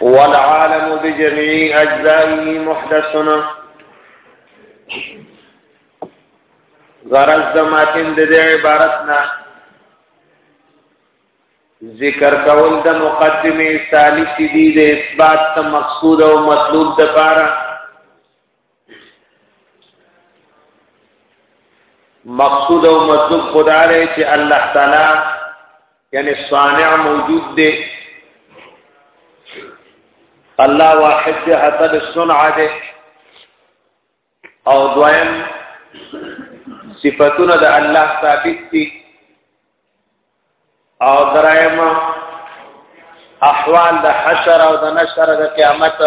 والعالم بجميع اجزائه محدثنا غرض د ماتن د دې عبارت نه ذکر کول د مقدمه ثالث دی د اثبات ته مقصود او مطلوب د پاره مقصود او مطلوب خدا لري چې الله تعالی یعنی صانع موجود دی الله واحد دی حتی الصنع دی او دویم صفاتونه د الله ثابت دي او درایم احوال د حشر او د نشر د قیامت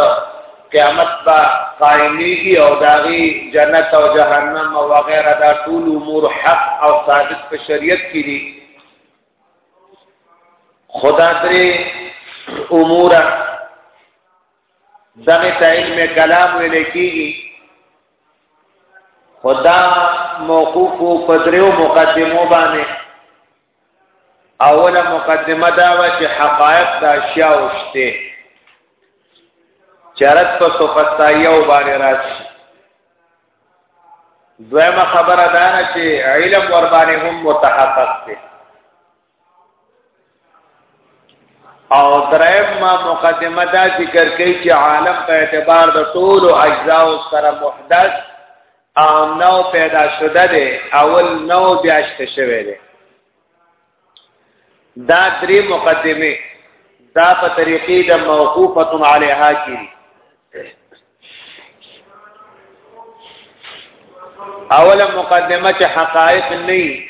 قیامت با قائمیږي او داغي جنت او جهنم او وغیرہ دا ټول امور حق او ثابت په شریعت کې دي خدا درې امور دغه تعین میں کلام ویل کیږي خدا موقوف په دریو مقدمو باندې اوله مقدمه دا و چې حقایق د اشیاء وشته چرت په صفاتایو باندې راځي دویمه خبره دا نه چې علم ور باندې هم متحقق دی او دریم ما مقدمه دا ذکر کوي چې عالم په اعتبار د ټول او اجزاء سره محدث او نو پیدا شوه دی اول نو بیا شته شوه دی دا درې مقدمه دا په طریقې د موقوفه علیها کې اوله مقدمه چې حقائق نه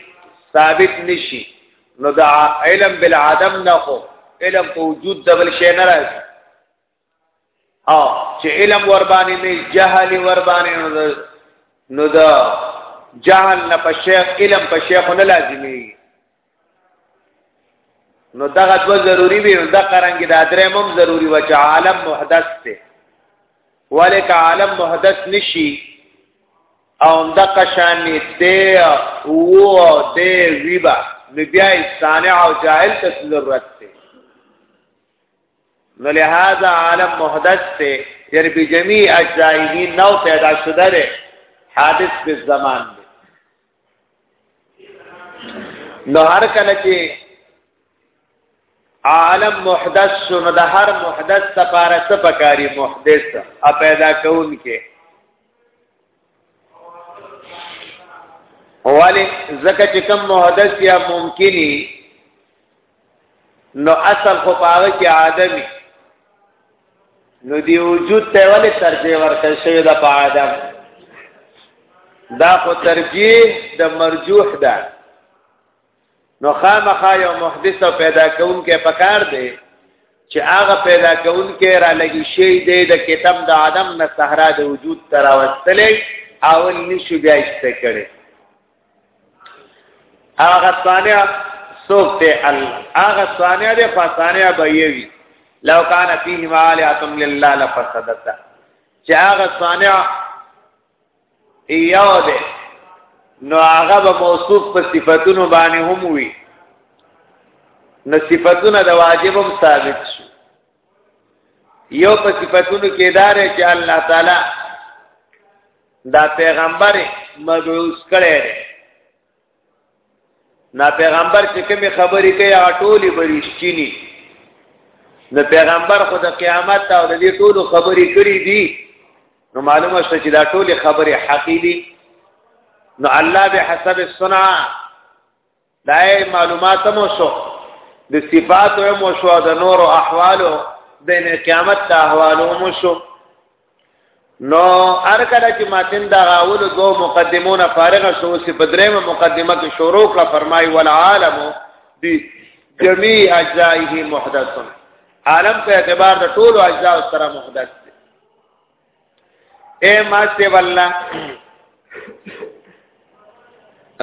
ثابت نشي نو دا علم بالعدم نه خو علم په وجود د بل شي نه راځي او چې علم ور باندې نه جهل ور باندې نو دا جهل نه په شیخ علم په شیخ نه لازمي نو دغه دو ضروری وی د قرنګ د درې مم ضروری و چې عالم محدث دی ولیک عالم محدث نشي او د قشان دی وو دی ویبا نو بیا صانع او جاهل ته ضرورت دی نو لہذا عالم محدث دی چې په جميع اجزایه نو پیدا شوه حادث په زمان نو هر کله چې عالم محدث شو نو د هر محدث لپاره څه پکاري محدث ا پیدا کون کې ولی زکه چې کم محدث یا ممکنی نو اصل خو پاوه کې آدمي نو دی وجود ته ولې ترجیح ورکړ شوی دا په آدم دا خو ترجیح د مرجوح ده نو خامخا یو محدث او پیدا کون کې پکار دی چې هغه پیدا کون کې را لګي شي دی د کتاب د آدم نه صحرا د وجود تراوستلې اول نشو بیا ایسته کړي هغه صانع سوک ته ال هغه صانع دې فصانع به یوي لو کان فیه مالعه لله لفسدتا چې هغه صانع یو دې نو هغه به موصوف په صفاتونو باندې هم وي نو صفاتونه د واجبم ثابت شو یو په صفاتونو کې دار چې الله تعالی دا پیغمبر مبعوث کړي دی نا پیغمبر چې کومې خبرې کوي هغه ټولې برښتینی نو پیغمبر خو د قیامت او د دې ټولو خبرې کړې دي نو معلومه شوه چې دا ټولې خبرې حقې دي نو الله به حسب الصنع دا معلومات مو شو د صفات مو شو د نور او احوالو د قیامت د احوالو مو شو نو هر کله چې ماتن دا غاول دو مقدمونه فارغ شو چې په درېمه مقدمه کې شروع کړه فرمای ول عالم دی جميع اجزائه محدث عالم په اعتبار د ټولو اجزا سره محدث اے ماسته والله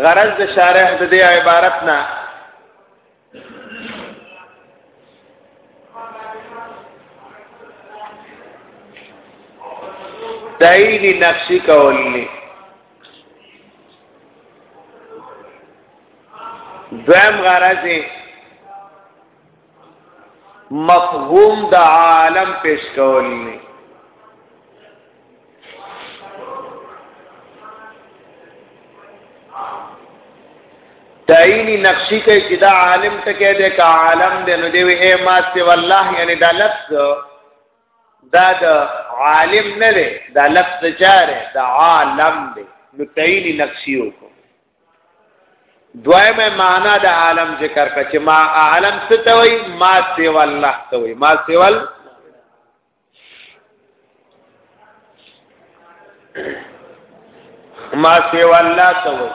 غرض د شارح د دې عبارت نه دایلی نفسی کولی دویم غرض مفهوم د عالم پیش کول نه تعینی نقشی کوي چې دا عالم ته کې دې کا عالم دې نو دی وی ما سی والله یعنی دا لفظ دا د عالم نه دی دا لفظ چاره دا عالم دی نو تعینی نقشی وکړو دویمه معنا د عالم ذکر کړه چې ما عالم څه ته وای ما سیوا الله ته وای ما سیوا ما سیوا الله ته وای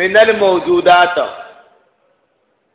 من الموجودات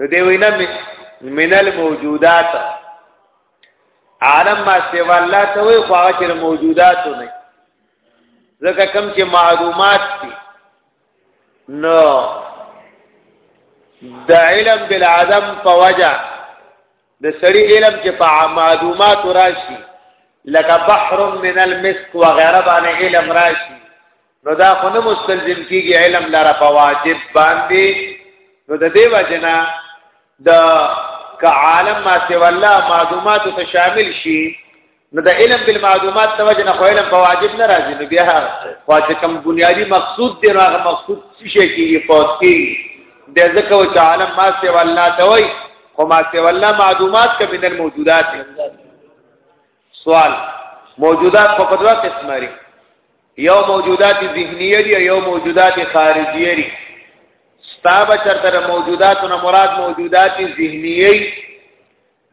نو دی وینا من الموجودات عالم ما سیوا الله ته وي خو هغه چې موجودات نه ځکه کم چې معلومات دي نو د علم بالعدم په وجه د سړي علم چې په معلومات راشي لکه بحر من المسك وغيره باندې علم راشي نو دا خو نه مستلزم کیږي علم لره په واجب باندې نو د دې وجنا د ک عالم ما سی والله معلومات ته شامل شي نو د علم بالمعلومات ته وجنا خو علم په واجب نه راځي نو بیا خو چې کوم بنیادی مقصود دی هغه مقصود څه شي کیږي پوت کیږي د ځکه چې عالم ما سی والله ته وای خو ما سی والله معلومات کبه موجودات سوال موجودات په دوه قسمه لري یو موجودات ذهنیه دي یو موجودات خارجیه دي ستابه چرته موجودات نه مراد موجودات ذهنیه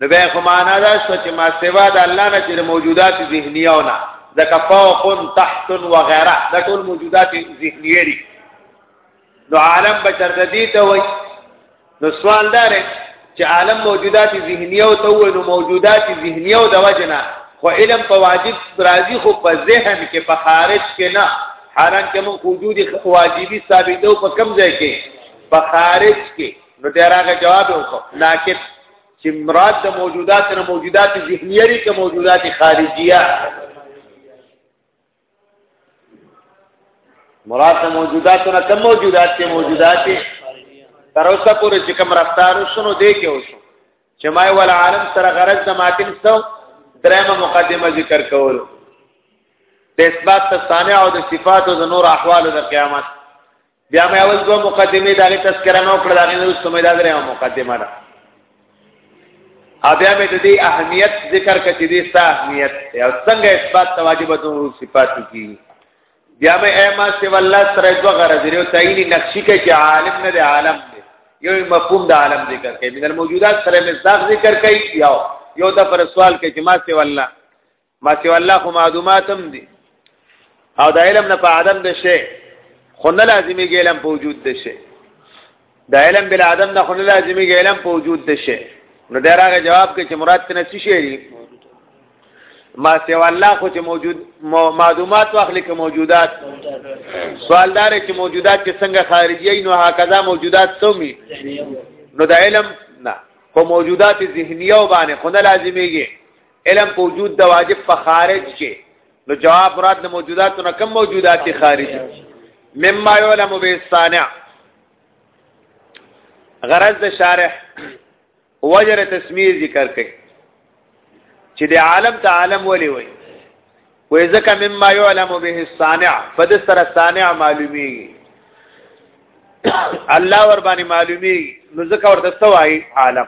نو به خو معنا دا شو چې ما سوا د الله نه چې موجودات ذهنیه او نه ځکه فوق تحت وغيرها دا ټول موجودات ذهنیه دي نو عالم بشر د دې ته وای نو سوال دار چې عالم موجودات ذهنیه او تو نو موجودات ذهنیه او د وجنا خو علم په واجب راضی خو په ذهن کې په خارج کې نه حالان کې مون وجود واجبي ثابتو په کم ځای کې په خارج کې نو دا راغه جواب وکړه لکه چې مراد د موجودات نه موجودات ذهنیه لري که موجودات خارجیه مراد موجودات نه کم موجودات ته موجودات تر اوسه پورې چې کوم رفتار وشنو دی کې وشو چې ما ول عالم سره غرض د ماتن سو درېمه مقدمه ذکر کول د اثبات تصانع او د صفات او د نور احوال د قیامت بیا مې اول دوه مقدمه دا غي تذکرہ نو کړل دا غي نو سمې دا درې مقدمه ده بیا مې د دې اهمیت ذکر کړي دې ستا اهمیت او څنګه اثبات تواجب د صفات کی بیا مې ایما سی والله سره دوه غرض لري او تعین نقشې کې چې عالم نه دی عالم دی یو مفهوم د عالم ذکر کړي من الموجودات سره مصداق ذکر کړي یو یو د پر سوال کې چې ما سی والله ما سیوا الله خو معلوماتم دي او د علم نه په عدم د شی خو نه لازمي ګیلم په وجود د شی د علم بل عدم نه خو نه لازمي ګیلم په وجود د شی نو دا راغه جواب کې چې مراد تنه څه شی دی ما سیوا الله خو چې موجود معلومات واخلي که موجودات سوال دار چې موجودات کې څنګه خارجي نو هکذا موجودات سومي نو د علم نه خو موجودات ذهنیه باندې خو نه لازميږي علم په وجود د واجب په خارج کې نو جواب مراد د موجوداتو نه کم موجوداتي خارج مما يعلم بالصانع غرض د شارح وجر تسمیه ذکر کوي چې د عالم ته عالم ولي وي وې ځکه مما يعلم به الصانع فد سره صانع معلومي الله ور باندې معلومي نو ځکه ورته سوای عالم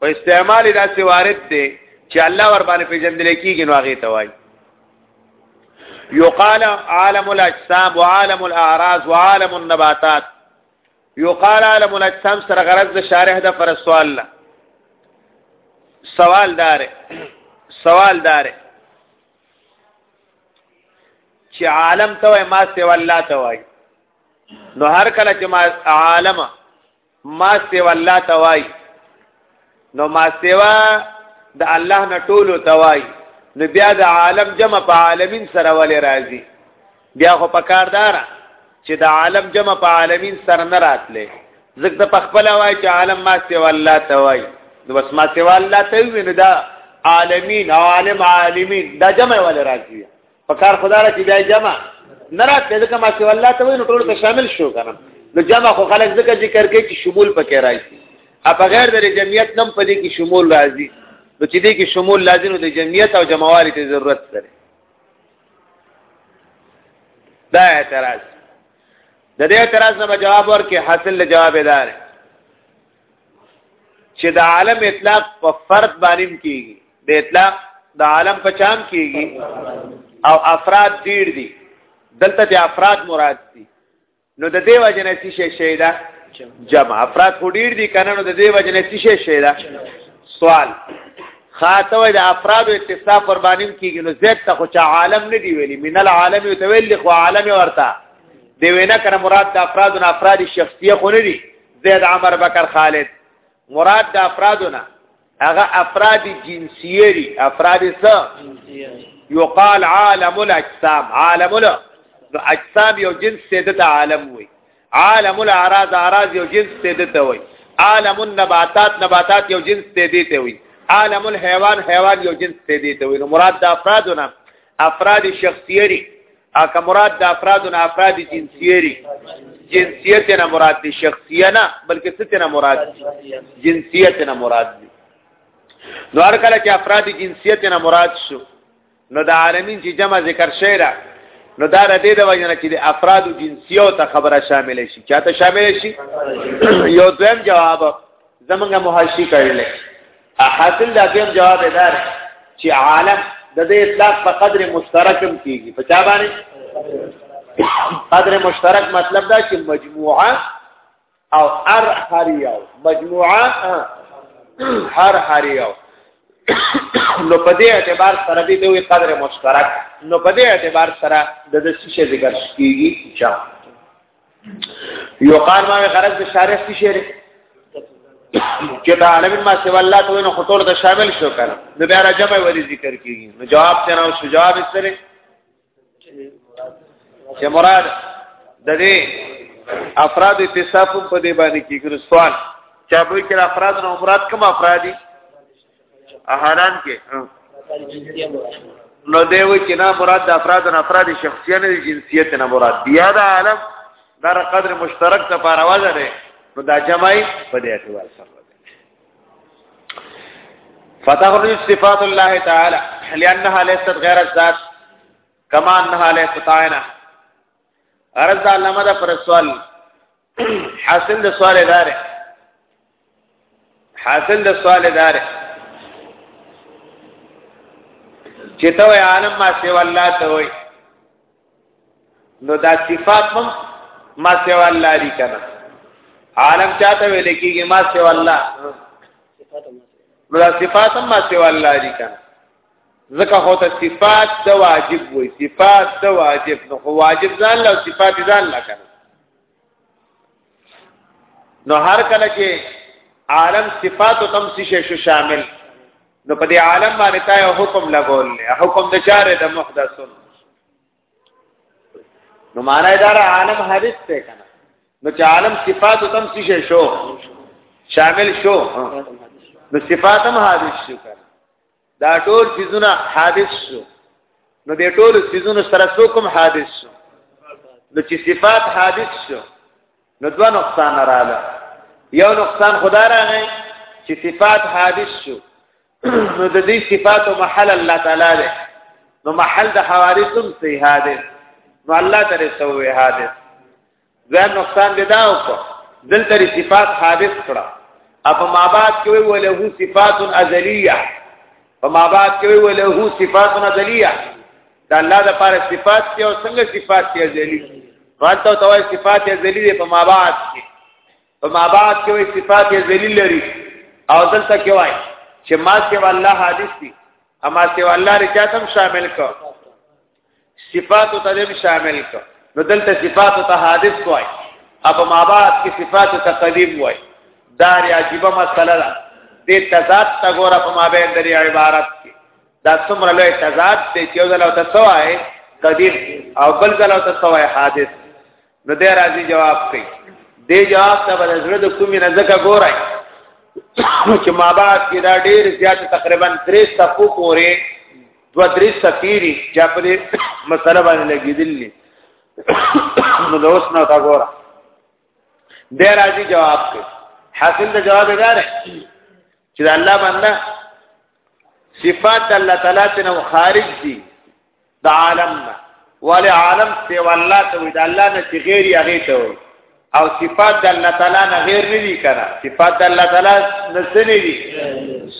او استعمال دا سی وارد دی چې الله ور باندې پیژندل کیږي نو هغه ته وایي یقال عالم الاجسام وعالم الاعراض وعالم النباتات یقال عالم الاجسام سره غرض د شارح د فر سوال لا سوال دار سوال دار چې عالم ته ما سیوا الله ته وایي نو هر کله چې ما عالم ماستیوا الله توای نو ماستیوا د الله نه ټولو توای نو بیا د عالم جمع په عالمین سره ولې راځي بیا خو په کاردار چې د عالم جمع په عالمین سره نه راتلې ځکه د پخپل وای چې عالم ما سیوا الله ته وای نو بس ما سیوا الله ته ویني دا عالمین او عالم عالمین دا جمع ولې راځي په کار خدا را چې بیا جمع نه راته ځکه ما چې والله ته وینو ټول ته شامل شو کنه نو جمع خو خلک ځکه ذکر کوي چې شمول پکې راځي ا په غیر د جمعیت نم پدې کې شمول راځي نو چې دې کې شمول لازم د جمعیت او جمعوالي ته ضرورت لري دا اعتراض د دې اعتراض نه جواب ورکړي حاصل له جواب دار چې د عالم اطلاق په فرد باندې کیږي د اطلاق د عالم په چام کیږي او افراد ډیر دي دلته د افراد مراد دي نو د دې وجه نه څه شي دا جمع افراد خو ډیر دي کنه نو د دې وجه نه څه شي دا سوال خاطو د افراد او اتصاف پر باندې کیږي نو زید ته خو چا عالم نه دی ویلي من العالم یو تویل خو عالم ورته دی وینا کنه مراد د افراد او افراد شخصیه خو نه دي زید عمر بکر خالد مراد د افرادونه هغه افراد جنسیه دي افراد څه یقال عالم الاجسام عالم له نو اجسام یو جنس ته د عالم وي عالم الاعراض اعراض یو جنس ته د وي عالم النباتات نباتات یو جنس ته دی ته وي عالم الحيوان حيوان یو جنس ته دی ته وي نو مراد د افرادونه افراد شخصیه دي اکه مراد د افراد نه افراد جنسيري جنسیت نه مراد دي شخصیه نه بلکې ست نه مراد دي جنسیت نه مراد دي نو هر کله چې افراد جنسیت نه مراد شو نو د عالمین چې جمع ذکر شوی را نو دا د دې د وجه نه چې د افراد جنسیو ته خبره شامل شي چاته شامل شي یو دویم جواب زمونږه محاشي کړل حاصل دا دیم جواب دار چې عالم د دې اطلاق په قدر مشترکم کیږي په چا باندې قدر مشترک مطلب دا چې مجموعه او هر هر یو مجموعه هر هر یو نو په دې اعتبار سره دې دوی قدر مشترک نو په دې اعتبار سره د دې څه ذکر کیږي چې یو قال ما غرض د شارح څه شعر چې دا عالم ما سوا الله ته نو خطور ته شامل شو کنه نو بیا راځم وری ذکر کیږي نو جواب ته نو شو جواب سره چې مراد د دې افراد اتصاف په دې باندې کیږي سوال چا به کې افراد نو مراد کوم افرادی احران کې نو دی وی چې نه مراد د افراد نه افراد شخصیه نه جنسیت نه مراد بیا د عالم در قدر مشترک ته پاره وځه نه نو دا جمعي په دې اعتبار سره فتخرج صفات الله تعالی لانها ليست غير الذات كما انها ليست عينه ارز علامه پر سوال حاصل د سوال دار حاصل د سوال دار چې ته عالم ما سیوا الله ته وای نو دا صفات هم ما سیوا الله لري کنه عالم چاته ویل کېږي ما سیوا الله نو دا صفات هم ما سیوا الله لري کنه ځکه هو ته صفات د واجب وي صفات د واجب نو واجب ځان له صفات ځان لا کنه نو هر کله چې عالم صفات او تم څه شي شامل نو په دې عالم باندې تا یو حکم لګول نه حکم د چاره د محدثون نو معنا دا عالم حادث ته کنه نو چې عالم صفات او تم څه شو شامل شو نو صفات هم حادث شو کنه دا ټول سيزونه حادث شو نو د ټول سيزونو سره څوکم حادث شو نو چې صفات حادث شو نو دوه نقصان رااله یو نقصان خدا راغی چې صفات حادث شو نو د دې صفاتو محل الله تعالی دی نو محل د حوادثم سي حادث نو الله تعالی سوې حادث دویم نقصان دی دا وکړه دلته صفات حادث کړه اپ مابات کې وی وله صفات ازلیه په مابات کې وی وله صفات ازلیه دا الله د پاره صفات دی او څنګه صفات دی ازلی فالته توای صفات ازلی دی په مابات کې په مابات کې وی صفات ازلی لري او دلته کې وای چې ما سیوا الله حادث دي اما سیوا الله رچاتم شامل کو صفات تدم شامل کو نو دلته صفات ته حادث وای اپ ما بعد کې صفات ته قدیم وای دا ری عجیبه مسله ده د تضاد تا ګور په ما بین درې عبارت کې دا څومره لوی تضاد دی چې یو ځل او تاسو وای قدیم او بل ځل او تاسو وای حادث نو دې راځي جواب کوي دې جواب ته بل زړه د کومې نه ځکه ګورای چې ما بعد کې دا ډېر زیات تقریبا 3 صفو پورې دو درې سفيري چې په دې مسله باندې لګېدلې نو دا اوس نه تا ګوره دې راځي جواب کوي حاصل د جواب دار چې د الله بنده صفات الله تعالی ته نو خارج دي د عالم نه ول عالم سی والله ته وي د الله نه چې غیر هغه ته وي او صفات د الله تعالی نه غیر نه دي کنه صفات د الله تعالی نه سنې دي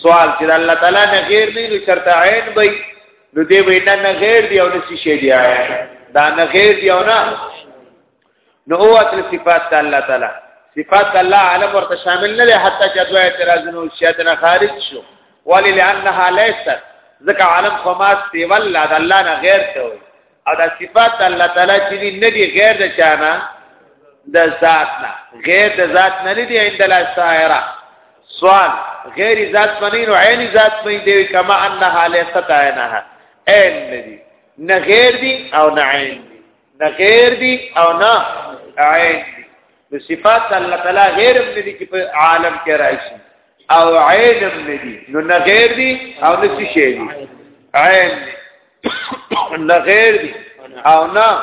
سوال چې د الله تعالی نه غیر نه نو چرته عین وي نو دې وینا نه غیر دی او نه شي دی دا نه غیر دی او نه نو هو اتل صفات الله تعالی صفات الله عالم ورته شامل نه ده حتی چې دوه اعتراضونه شیاتنه خارج شو ولی لانها ليست ځکه عالم خو ما سیوا الله د الله نه غیر ته وي او دا صفات الله تعالی چې نه دي غیر د چانه د ذات نه غیر د ذات نه دي عند لا شاعره سوال غیر ذات منین او عین ذات منین دی کما انها ليست عینها عین ندی نه غیر دی او نه عین نه غیر دي او نه عین دي نو صفات الله تعالی غیر هم دي چې په عالم کې راشي او عین هم دي نو نه غیر دي او نه څه شي دي عین نه غیر دي او نه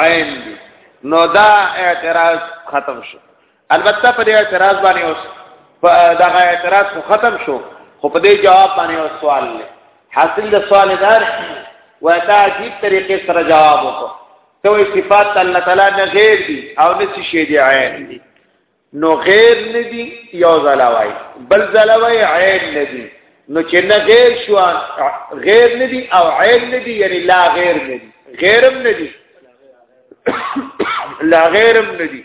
عین دي نو دا اعتراض ختم شو البته په دې اعتراض باندې اوس دا اعتراض خو ختم شو خو په دې جواب باندې اوس سوال لې حاصل د سوال دار وتا عجیب طریقې سره جواب وکړو ته وی صفات الله تعالی نه غیر دي او نه شي دي عین دي نو غیر نه دي یو زلاوي بل زلاوي عین نه دي نو چې نه غیر شو غیر نه دي او عین نه دي یعنی لا غیر نه دي غیرم نه دي لا غیرم نه دي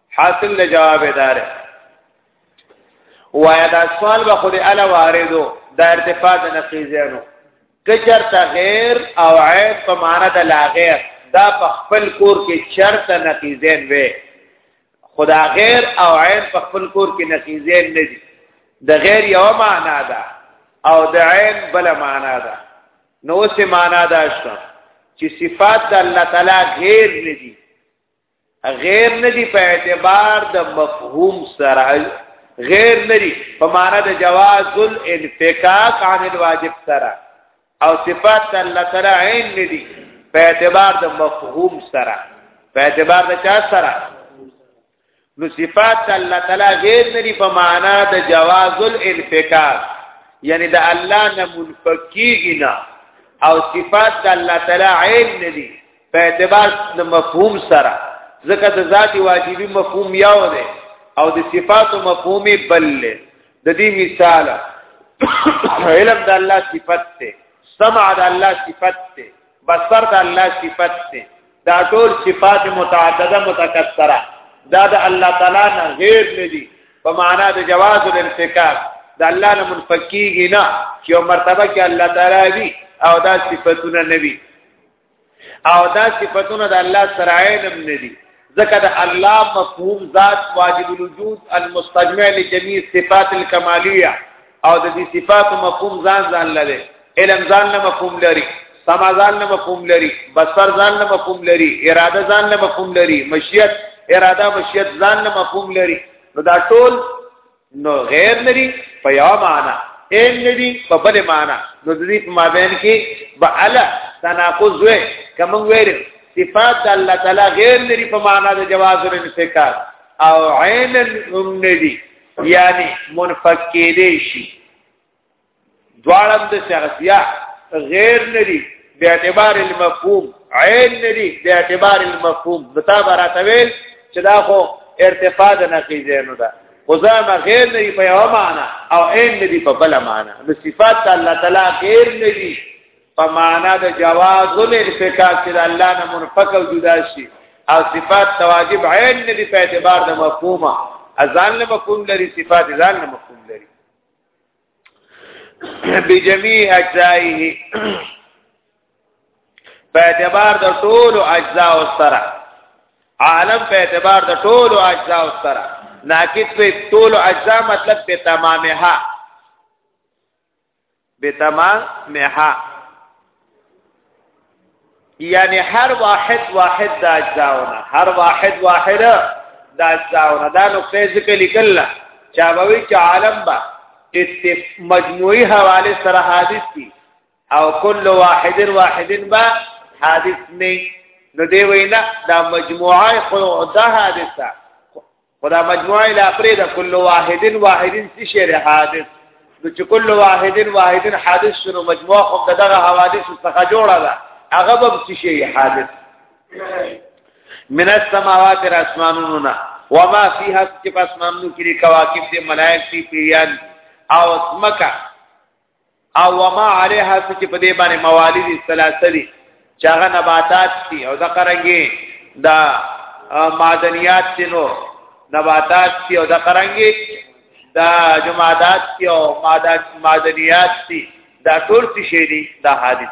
حاصل له جواب دار وایا دا سوال به خوري الا واردو دا ارتفاع د نقیزانو کچر تا غیر او عیب په معنا د لا غیر دا په خپل کور کې چرته نقیزین وي خدا غیر او عیب په خپل کور کې نقیزین نه دي د غیر یو معنا ده او د عیب بل معنا ده نو سه معنا ده شته چې صفات د الله تعالی غیر نه دي غیر ندی په اعتبار د مفهوم سره غیر ندی په معنا د جواز الانفکاک عن الواجب سره او صفات الله تعالی عین ندی په اعتبار د مفهوم سره په اعتبار د چا سره نو صفات الله تعالی غیر ندی په معنا د جواز الانفکاک یعنی د الله نه منفکیږي نه او صفات الله تعالی عین ندی په اعتبار د مفهوم سره ځکه د ذاتی واجبی مفهوم یو دی او د صفاتو مفهوم بل دی د دې مثال علم د الله صفت دی سمع د الله صفت دی بصر د الله صفت دی دا ټول صفات متعدده متکثره دا د الله تعالی نه غیر نه دي په معنا د جواز الانفکاک د الله نه منفکیږي نه چې مرتبه کې الله تعالی وي او دا صفاتونه نه وي او دا صفاتونه د الله سره عینم نه دي ځکه د الله مفهوم ذات واجب الوجود المستجمع لجميع صفات الكماليه او د دې صفات مفهوم ځان ځان لري علم ځان نه مفهوم لري سما ځان نه مفهوم لري بصر ځان نه مفهوم لري اراده ځان نه مفهوم لري مشیت اراده مشیت ځان نه مفهوم لري نو دا ټول نو غیر لري په یو معنا ان لري په بل معنا نو د دې په مابین کې بالا تناقض وي کوم ویل صفات الله تعالی غیر لري په معنا د جواز او انفکاک او عین هم لري یعنی منفک کېدې شي دوالم د شخصیه غیر ندی به اعتبار المفهوم عین ندی به اعتبار المفهوم بتا براتویل چې دا خو ارتفاع د نقیزه نه ده خدامه غیر ندی په یو معنا او عین ندی په بل معنا د صفات الله تعالی غیر ندی په معنا د جواز الانفکاک چې الله نه منفک او جدا شي او صفات تواجب عین ندی په اعتبار د مفهومه ازان له مفهوم لري صفات ازان له مفهوم لري بجميع اجزائه په اعتبار د ټول اجزاء سره عالم په اعتبار د ټول اجزاء سره ناقص په ټول اجزاء مطلب په تمامها به تمامها یعنی هر واحد واحد د اجزاونه هر واحد واحد د اجزاونه دا نو فیض کې لیکل چا بوي چې عالم با مجموعي حواله سره حادث دي او کل واحد واحد با حادث نه نو دی وینا دا مجموعه خو دا حادثه خدا مجموعه لا پرې د کل واحدن واحدن څه شی دی حادث نو چې کل واحدن واحدن حادث شنو مجموعه هم دغه حوادث څخه جوړه ده هغه به څه شی حادث من السماوات الاسمانونا وما فيها چې په اسمانونو کې کواکب دي ملائک دي پیان او اسمکا او وما عليها چې په دې باندې موالید ثلاثه دي چې هغه نباتات دي او دا قرنګي دا معدنیات دي نو نباتات دي او دا قرنګي دا جمادات دي او معدنیات دي دا ټول څه شي دي دا حادث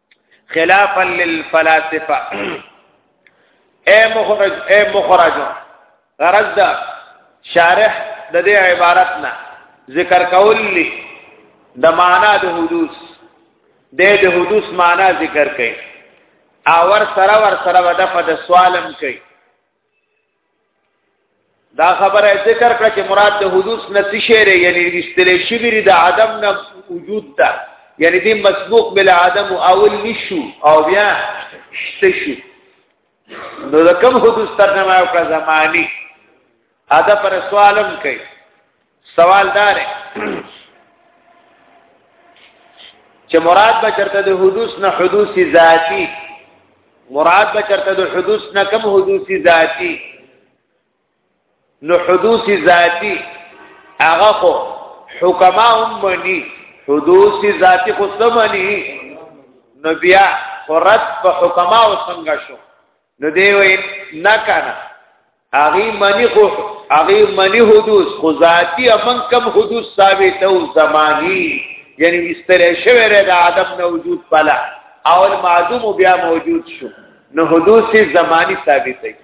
خلافا للفلاسفه اے مخرج اے مخرج غرض دا شارح د دې عبارت نه ذکر کول لی د معنا د حدوث د د حدوث معنا ذکر کړي اور سره ور سره ودفه د سوالم کړي دا خبره ذکر کړه چې مراد د حدوث نه څه شی لري یعنی استلې شی لري د عدم نه وجود ده یعنی دې مسبوق بل عدم اول نشو او بیا شته شو نو دا کوم حدوث ترجمه او زمانی ادا پر سوالم کوي سوال دار چې مراد به چرته د حدوث نه حدوث ذاتی مراد به چرته د حدوث نه کم حدوث ذاتی نو حدوث ذاتی هغه خو حکما هم مني حدوث ذاتی خو سمني نو بیا قرت په حکما او څنګه شو نو دی وی نه کنه هغه منی خو هغه منی حدوث خو ذاتی امن کم حدوث ثابت او زمانی یعنی استره شوی ر د عدم نه وجود پلا اول معدوم بیا موجود شو نو حدوث زمانی ثابت دی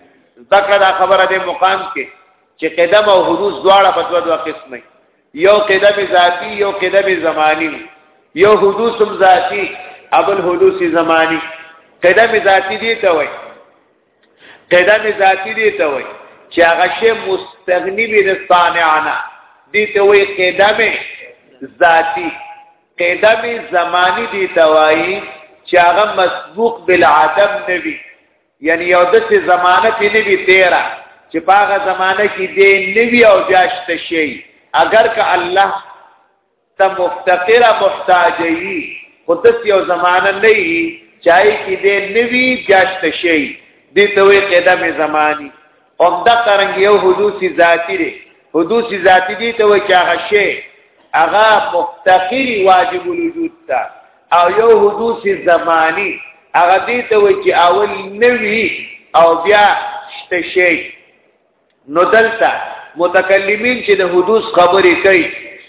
ذکر دا خبره د مقام کې چې قدم او حدوث دواړه په دوه دوه قسمه یو قدم ذاتی یو قدم زمانی یو حدوث ذاتی ابل حدوث زمانی قدم ذاتی دی ته وای قدم ذاتی دی ته وای چې هغه شی مستغنی به د صانعانه دی ته وای قدم ذاتی قدم زمانی دی ته وای چې هغه مسبوق بالعدم نوي یعنی یو داسې زمانه پې نه وي تیره چې په هغه زمانه کې دې نه وي او بیا شته شي اگر که الله ته مفتقره محتاج یي خو داسې یو زمانه نه وي چای کې دې نه وي بیا شته شي دې ته وایي قدم زمانی هم دا قرنګ یو حدوث ذاتی دی حدوث ذاتی دی ته وای چې هغه شی هغه مفتقری واجب الوجود تا او یو حدوث زمانی هغه دی ته وای چې اول نوی او بیا شته شی نو دلته متکلمین چې د حدوث خبرې کوي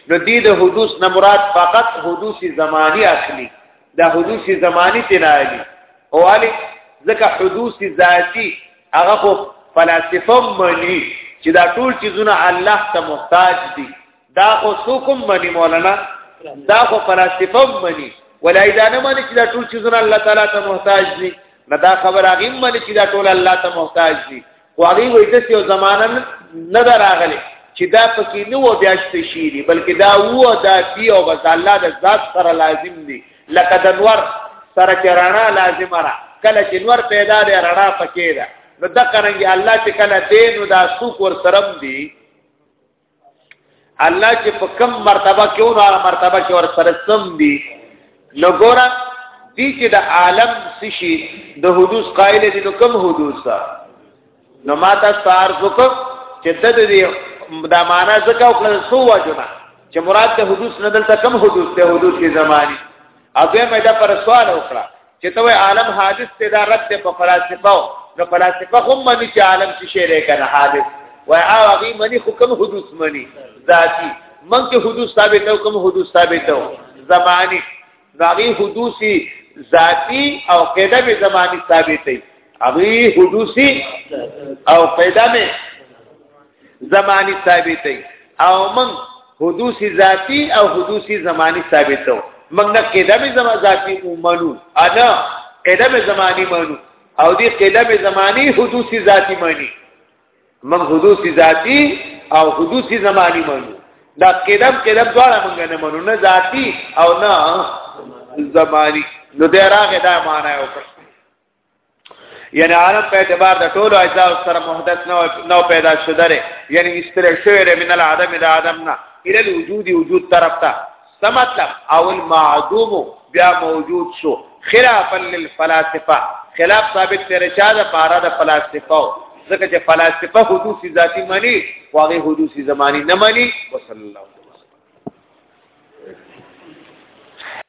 نو دی د حدوث نه مراد فقط حدوث زمانی اخلي دا حدوث زمانی تنالی اوالی ځکه حدوث ذاتی هغه خو فلسفه منی چې دا ټول چیزونه الله ته محتاج دي دا خو حکم منی مولانا دا خو فلسفه منی ولای دا نه منی چې دا ټول چیزونه الله تعالی ته محتاج دي نه دا خبر هغه منی چې دا ټول الله ته محتاج دي خو هغه وایي د یو زمانه نه دراغلي چې دا پکې نو بیا شته شي دي بلکې دا وو دا دی او بس الله د ذات سره لازم دي لکه د نور سره چرانا لازم را کله چې نور پیدا دی رڼا پکې ده نو د قرنګي الله چې کله دین او دا سوق ور سرم دي الله چې په کم مرتبه کې ونه هغه مرتبه چې ور سره سم دي نو ګوره دي چې د عالم سشي د حدوث قائل دي نو کم حدوث ده نو ما تاسو ته عرض وکړ چې د دې د معنا زکه او کله سو واجبه چې مراد د حدوث نه دلته کم حدوث ته حدوث کې زماني اګه مې دا پر سوال وکړه چې ته وای عالم حادث ته دا رد په فلسفه نو فلسفه هم مني چې عالم څه شی دی کنه حادث وای هغه مني حکم حدوث مني ذاتی من کې حدوث ثابت او کوم حدوث ثابت او زماني داغي حدوثي ذاتی او قیده به زماني ثابت دی هغه حدوثي او قیده به زمانی ثابتې او من حدوث ذاتی او حدوث زمانی ثابتو من نه قدم زما ذاتی ومنو انا قدم زمانی منو او دی قدم زمانی حدوث ذاتی مانی من حدوث ذاتی او حدوث زمانی منو دا قدم قدم دواړه مونږ نه منو نه ذاتی او نه زمانی نو دراغه دا معنی وکړه یعنی عالم په اعتبار د ټولو اجزاء سره محدث نو نو پیدا شدره یعنی استره شوره من العدم د عدم نه الى الوجود وجود طرف ته څه مطلب او المعدوم بیا موجود شو خلافا للفلاسفه خلاف ثابت تر چا د پارا د فلسفه ځکه چې فلسفه حدوث ذاتی معنی واغه حدوث زمانی نه معنی وصلی الله